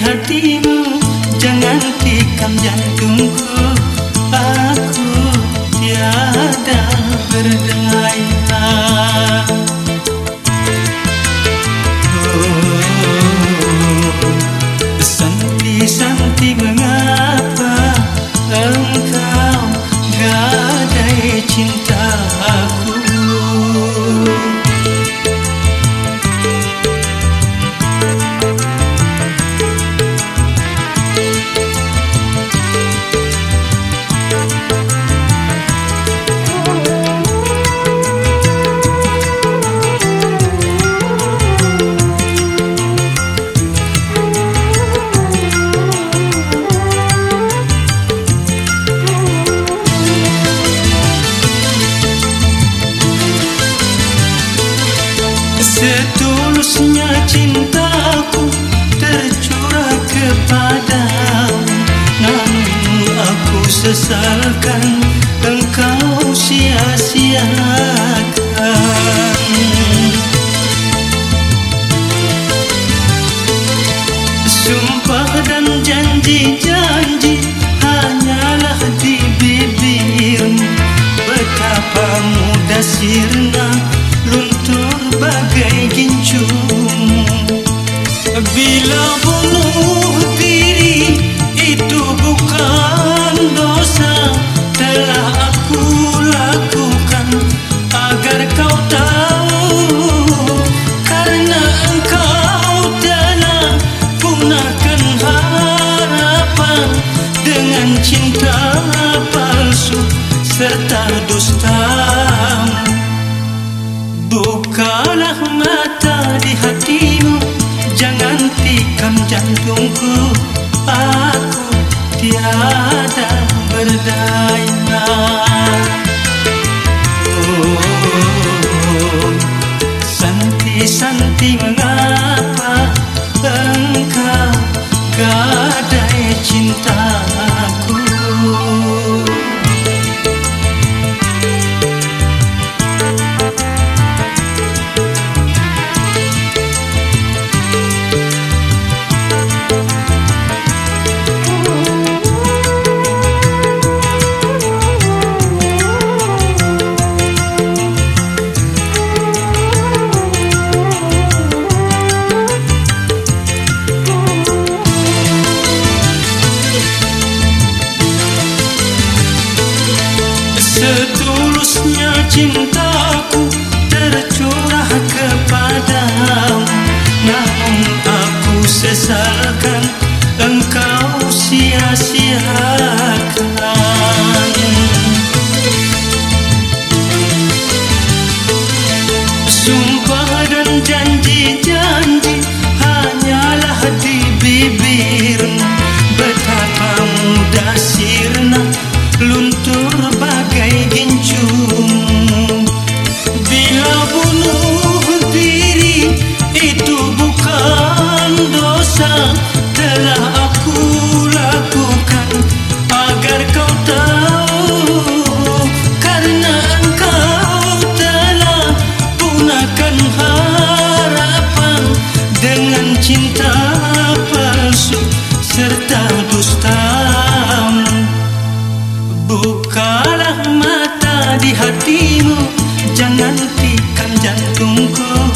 hatimu Jangan tikam jantungku. Aku tiada berdaya oh, Santi-santi mengapa Engkau gadai cinta aku sesalkan engkau sia-siakan. Sumpah dan jantungku Aku tiada berdaya oh, Santi-santi mengapa Engkau gadai cintaku Setulusnya cintaku tercurah kepadamu. Namun aku sesalkan di hatimu. Jangan tikam jantungku